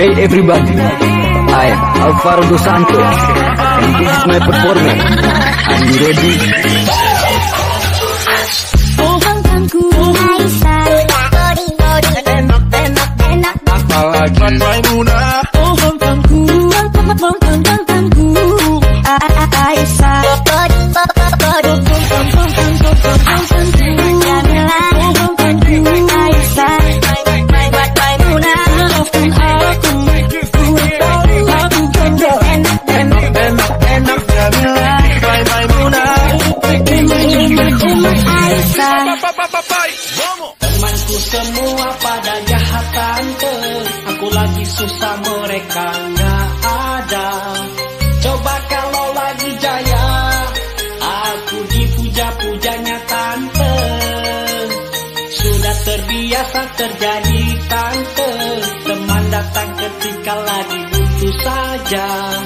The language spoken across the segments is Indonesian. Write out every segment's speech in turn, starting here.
Hey everybody, I Alvaro Dos Santos, and this is my performance. Are you ready? Apalagi. 家。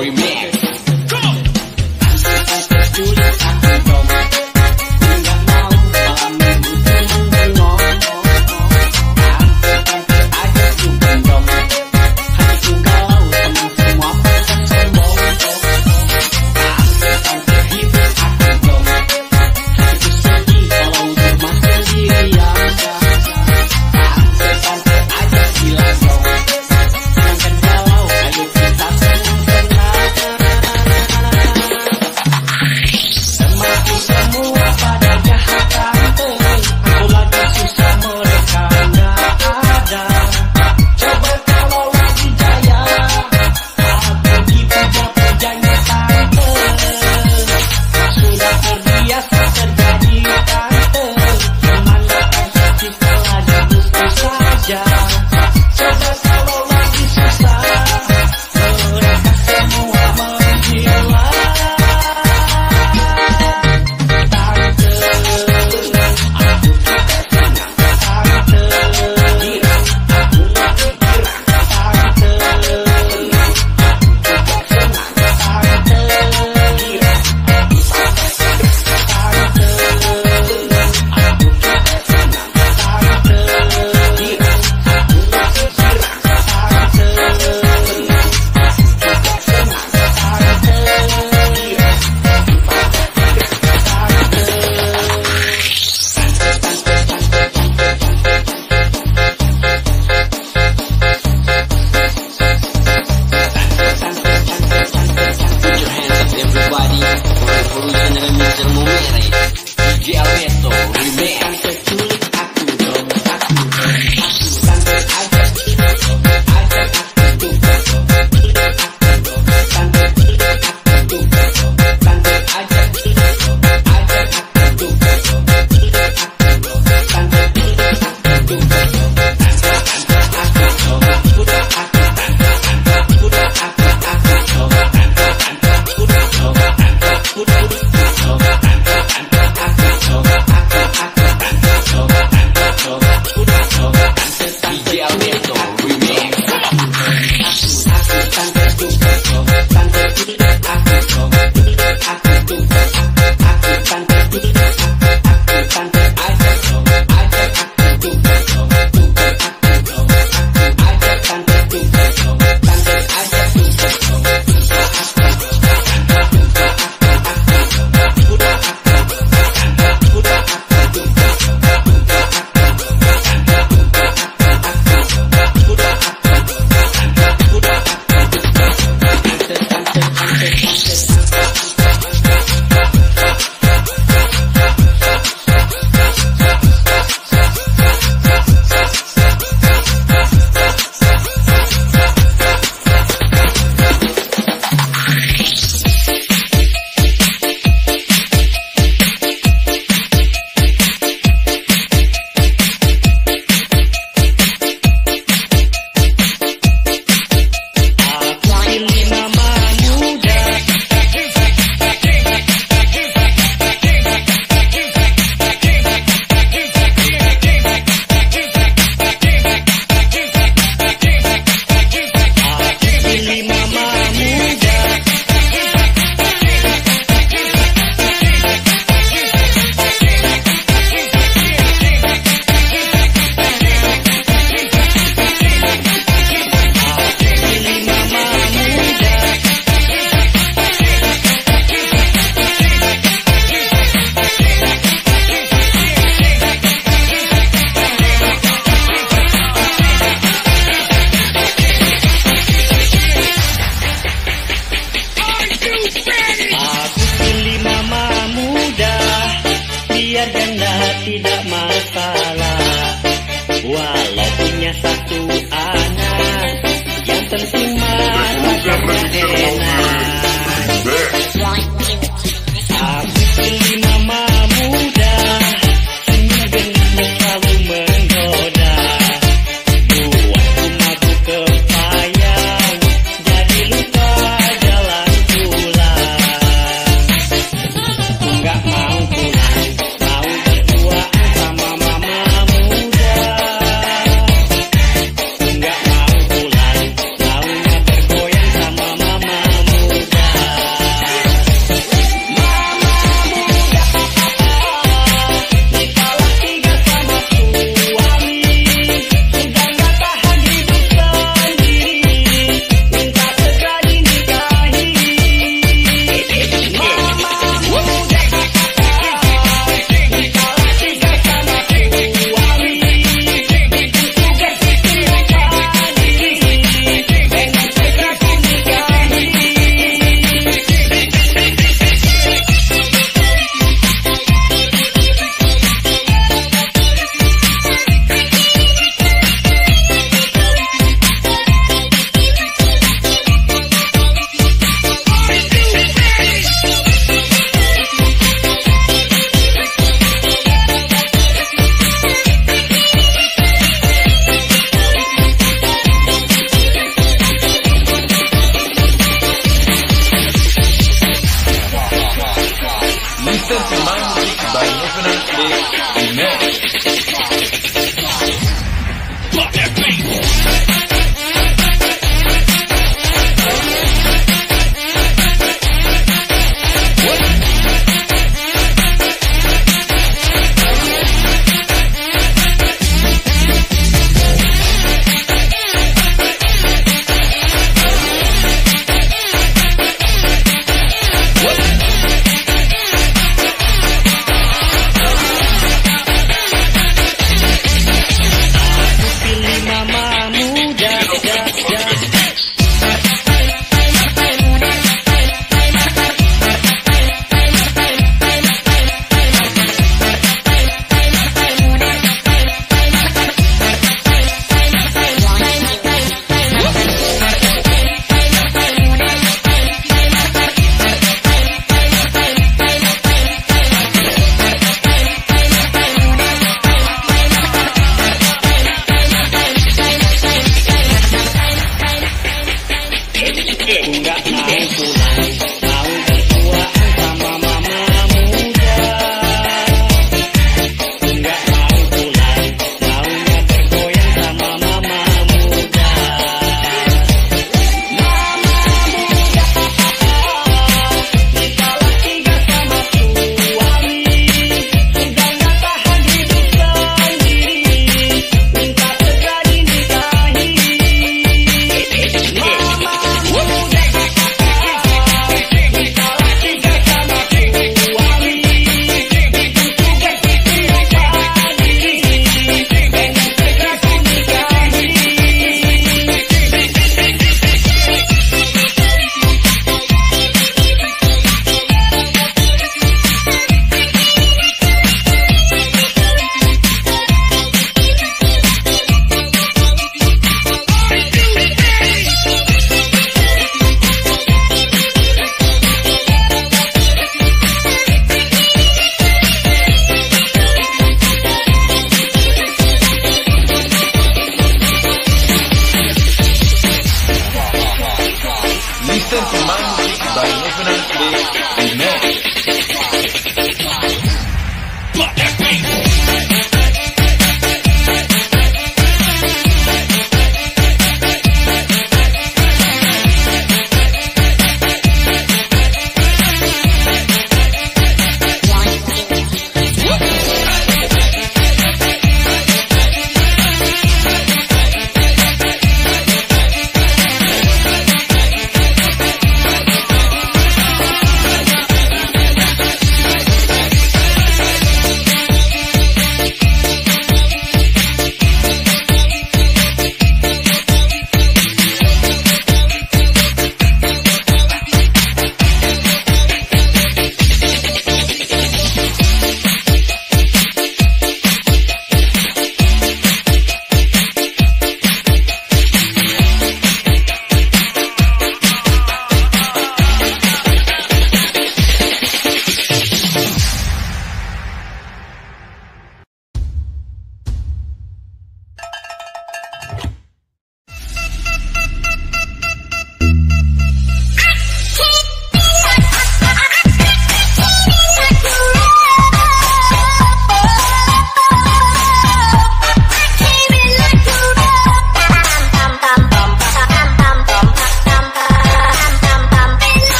Remix. biar janda tidak masalah. Walau punya satu anak Yang penting masaknya enak.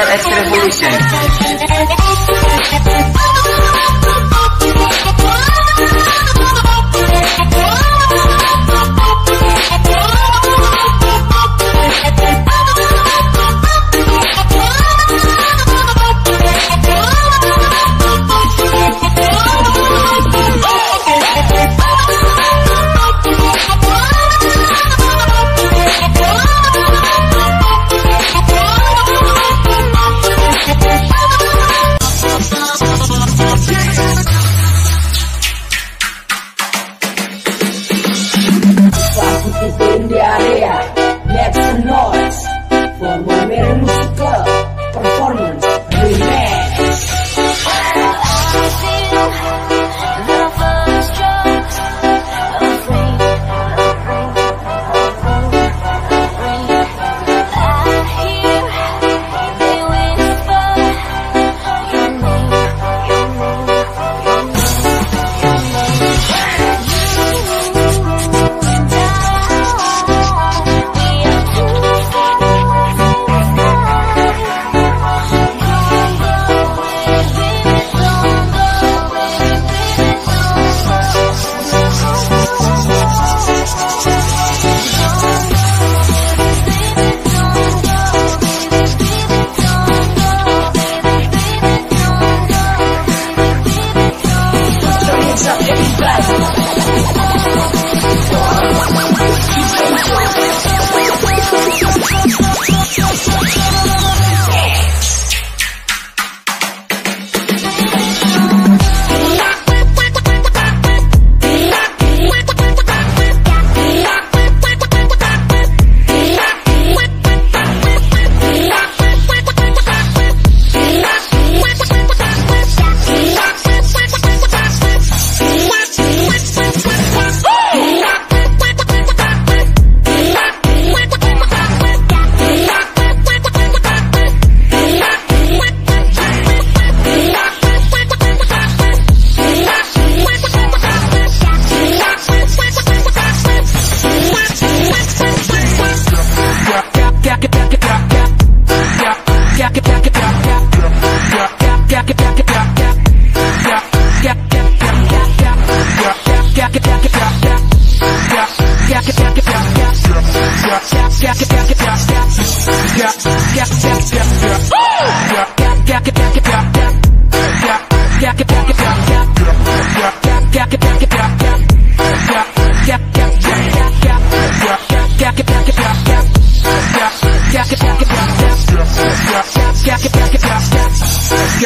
Chemical Extra Revolution. como veremos